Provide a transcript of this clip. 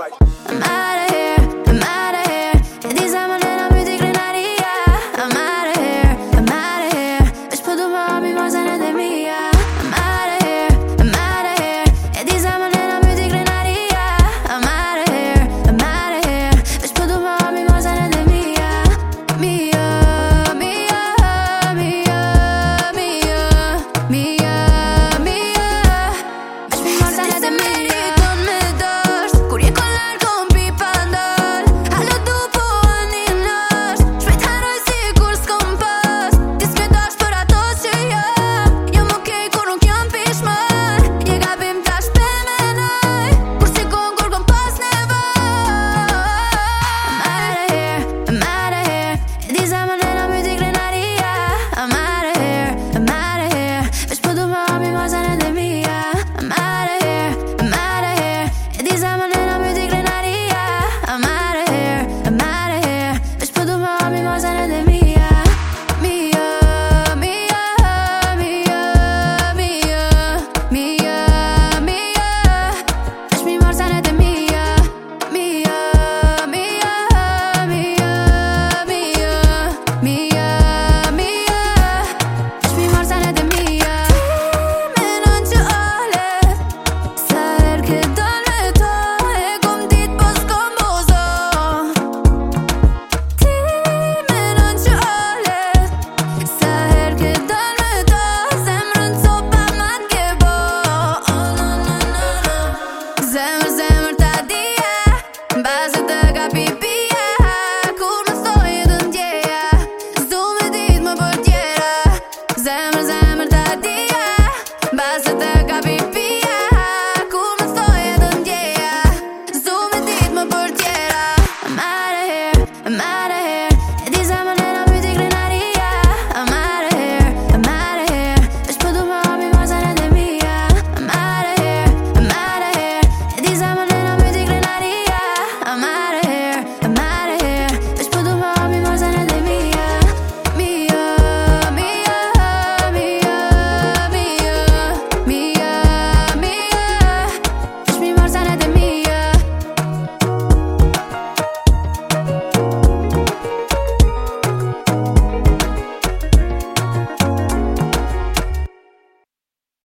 like. I'm